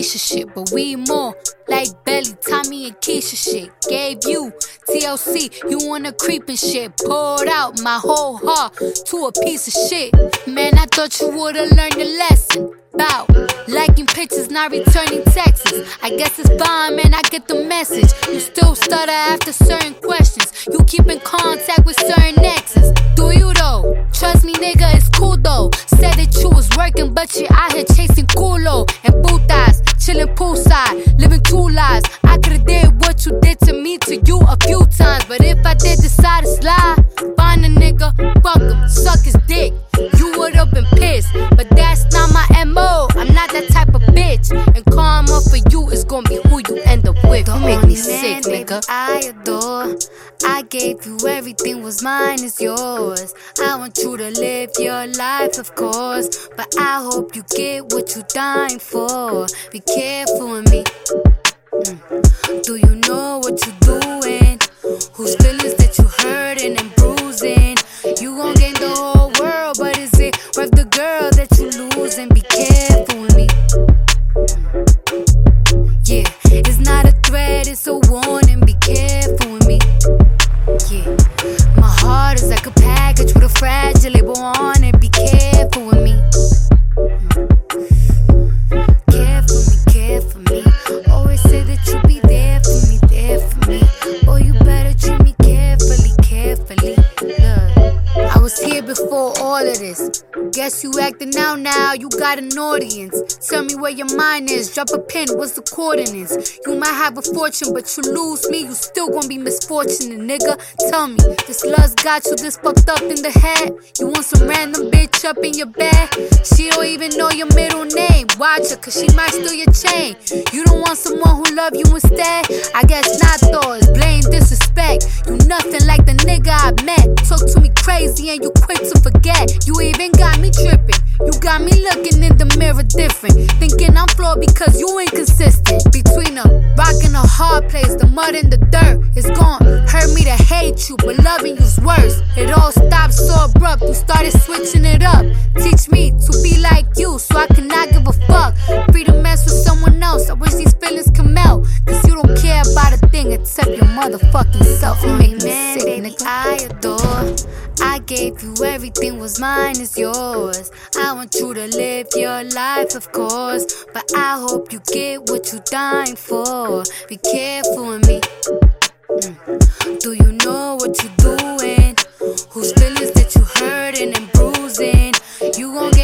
Alicia shit, but we more like Belly, Tommy, and Keisha shit. Gave you TLC, you wanna creep and shit. Poured out my whole heart to a piece of shit. Man, I thought you would've learned a lesson. About liking pictures, not returning texts. I guess it's fine, man, I get the message. You still stutter after certain questions. You keep in contact with certain exes. Do you though? Trust me, nigga, it's cool though. Said working, but you out here chasing culo and putas. Chilling poolside, living two lives. I could've did what you did to me to you a few times. But if I did decide to slide, find a nigga, fuck him, suck his dick. You would've been pissed, but that's not my MO. I'm not that type of bitch. And karma for you is gonna be who you end up with. Don't make me sick, nigga. I adore. I gave you everything, was mine is yours. I want you to live your life, of course. But I hope you get what you dying for. Be careful with me. Mm. Do you know what you're fragile label of this. Guess you acting out now, you got an audience. Tell me where your mind is, drop a pin, what's the coordinates? You might have a fortune, but you lose me, you still gonna be misfortunate, nigga. Tell me, this love's got you this fucked up in the head? You want some random bitch up in your bed? She don't even know your middle name. Watch her, cause she might steal your chain. You don't want someone who love you instead? I guess not, though, it's blame, disrespect. You nothing like the nigga I met. Talk to me crazy and you quick to forget. You even got me tripping. You got me looking in the mirror different. Thinking I'm flawed because you inconsistent. Between a rock and a hard place, the mud and the dirt. is gone. hurt me to hate you, but loving you's worse. It all stopped so abrupt. You started switching it up. Teach me to be like you so I cannot give a fuck. Free to mess with someone else. I wish these feelings could melt. Cause you don't care about a thing except your motherfucking self. You make me Man, sick, nigga. I adore gave you everything was mine is yours. I want you to live your life, of course, but I hope you get what you're dying for. Be careful with me. Mm. Do you know what you're doing? Whose feelings that you hurting and bruising? You gon'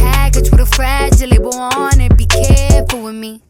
package with a fragile label on it. Be careful with me.